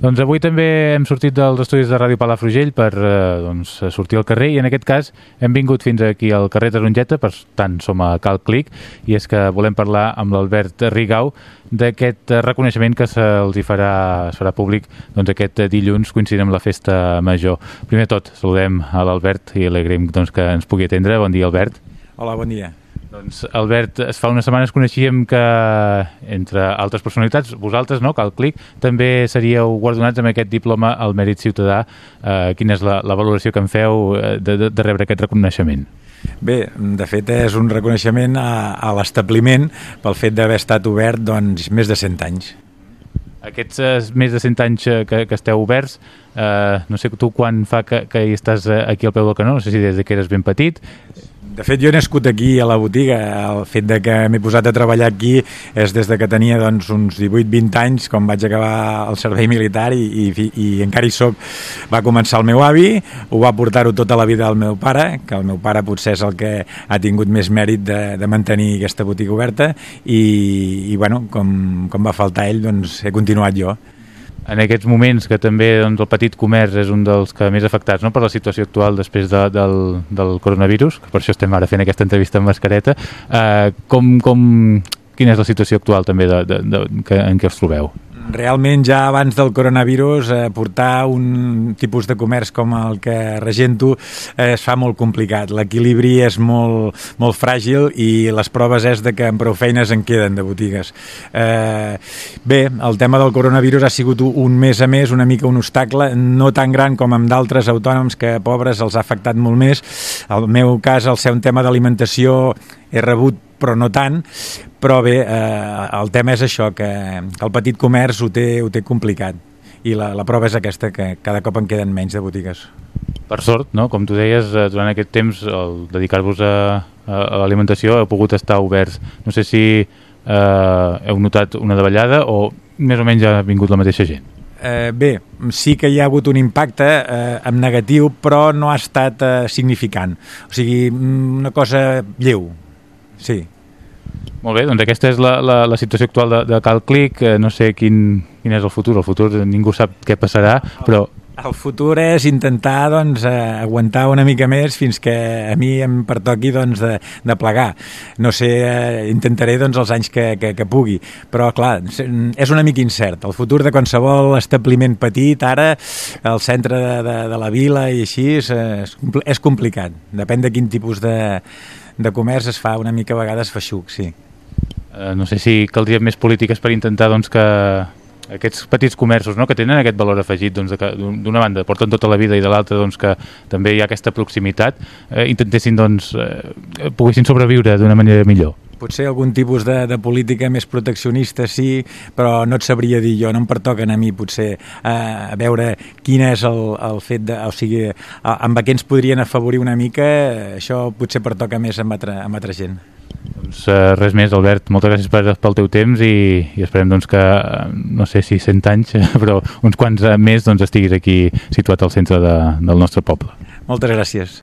Doncs avui també hem sortit dels estudis de Ràdio Palafrugell per eh, doncs, sortir al carrer i en aquest cas hem vingut fins aquí al carrer Tarongeta, per tant som a Cal Clic i és que volem parlar amb l'Albert Rigau d'aquest reconeixement que se'ls hi farà, es farà públic doncs, aquest dilluns coincidint amb la festa major. Primer tot, saludem a l'Albert i alegrem doncs, que ens pugui atendre. Bon dia, Albert. Hola, bon dia. Doncs, Albert, es fa unes setmanes coneixíem que, entre altres personalitats, vosaltres, no, Cal Clic, també seríeu guardonats amb aquest diploma al mèrit ciutadà. Eh, quina és la, la valoració que en feu eh, de, de, de rebre aquest reconeixement? Bé, de fet és un reconeixement a, a l'establiment pel fet d'haver estat obert doncs, més de 100 anys. Aquests eh, més de 100 anys eh, que, que esteu oberts, eh, no sé tu quan fa que, que hi estàs eh, aquí al peu del canó, no sé si des que eres ben petit, de fet, jo he nascut aquí a la botiga. El fet de que m'he posat a treballar aquí és des de que tenia doncs, uns 18-20 anys, quan vaig acabar el servei militar i, i, i encara hi soc. Va començar el meu avi, ho va portar-ho tota la vida al meu pare, que el meu pare potser és el que ha tingut més mèrit de, de mantenir aquesta botiga oberta i, i bueno, com, com va faltar ell, doncs he continuat jo en aquests moments que també doncs, el petit comerç és un dels que més afectats no, per la situació actual després de, del, del coronavirus, que per això estem ara fent aquesta entrevista amb mascareta, eh, com, com, quina és la situació actual també de, de, de, que, en què us trobeu? Realment ja abans del coronavirus eh, portar un tipus de comerç com el que regento eh, es fa molt complicat. L'equilibri és molt, molt fràgil i les proves és de que amb prou feines en queden de botigues. Eh, bé, el tema del coronavirus ha sigut un mes a més una mica un obstacle, no tan gran com amb d'altres autònoms que pobres els ha afectat molt més. El meu cas, al ser un tema d'alimentació, he rebut però no tant, però bé, eh, el tema és això, que, el petit comerç ho té, ho té complicat i la, la prova és aquesta, que cada cop en queden menys de botigues. Per sort, no? com tu deies, eh, durant aquest temps, el dedicar-vos a, a, a l'alimentació heu pogut estar oberts. No sé si eh, heu notat una davallada o més o menys ha vingut la mateixa gent. Eh, bé, sí que hi ha hagut un impacte eh, en negatiu, però no ha estat eh, significant. O sigui, mm, una cosa lleu, sí. Molt bé, doncs aquesta és la, la, la situació actual de, de Cal Clic. Eh, no sé quin, quin és el futur. El futur ningú sap què passarà, però... El futur és intentar doncs, eh, aguantar una mica més fins que a mi em pertoqui doncs, de, de plegar. No sé, eh, intentaré doncs, els anys que, que, que pugui, però clar, és una mica incert. El futur de qualsevol establiment petit, ara, al centre de, de, de la vila i així, és, és complicat. Depèn de quin tipus de, de comerç es fa una mica a vegades feixuc, sí. Uh, no sé si caldria més polítiques per intentar doncs, que aquests petits comerços no, que tenen aquest valor afegit doncs, d'una banda porten tota la vida i de l'altra doncs, que també hi ha aquesta proximitat eh, intentessin doncs, eh, poguessin sobreviure d'una manera millor potser algun tipus de, de política més proteccionista sí, però no et sabria dir jo, no em pertoquen a mi potser eh, a veure quin és el, el fet de, o sigui, amb què ens podrien afavorir una mica, això potser pertoca més amb altra, amb altra gent. Doncs uh, res més, Albert, moltes gràcies per, pel teu temps i, i esperem doncs, que, no sé si 100 anys, però uns quants més doncs, estiguis aquí situat al centre de, del nostre poble. Moltes gràcies.